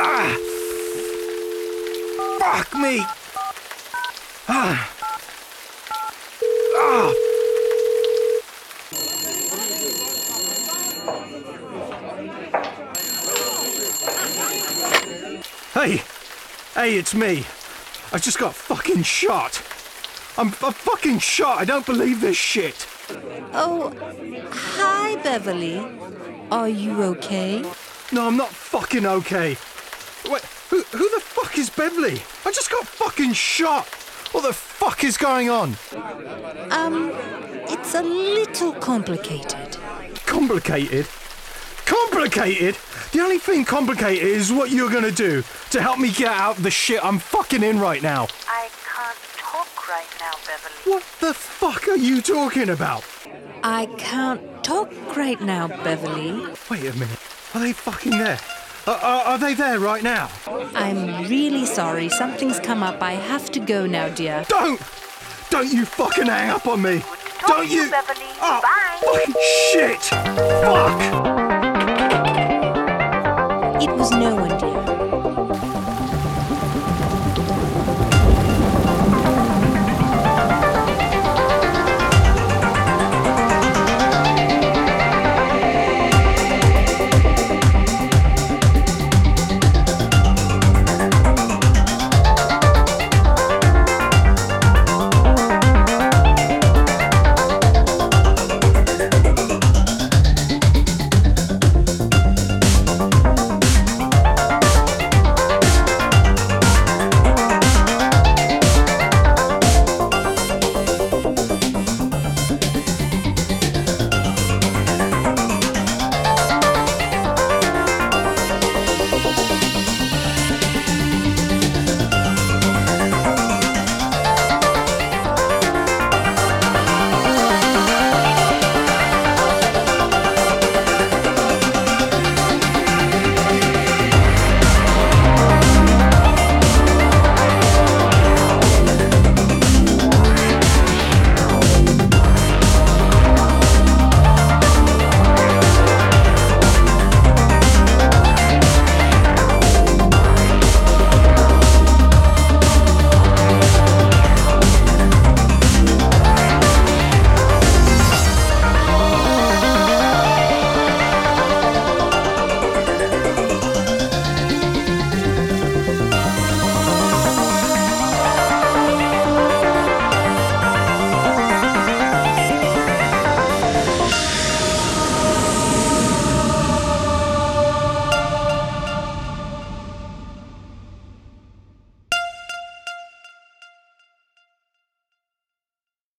Ah! Fuck me! Ah! Ah! Hey! Hey, it's me. I just got fucking shot. I'm, I'm fucking shot. I don't believe this shit. Oh, hi, Beverly. Are you okay? No, I'm not fucking okay. Wait, who, who the fuck is Beverly? I just got fucking shot. What the fuck is going on? Um, it's a little complicated. Complicated? Complicated? The only thing complicated is what you're gonna do to help me get out of the shit I'm fucking in right now. I can't talk right now, Beverly. What the fuck are you talking about? I can't talk right now, Beverly. Wait a minute. Are they fucking there? Are, are, are they there right now? I'm really sorry. Something's come up. I have to go now, dear. Don't! Don't you fucking hang up on me! talk Don't you, you! Beverly. Oh, Bye. Fucking shit! Fuck! It was no one, dear.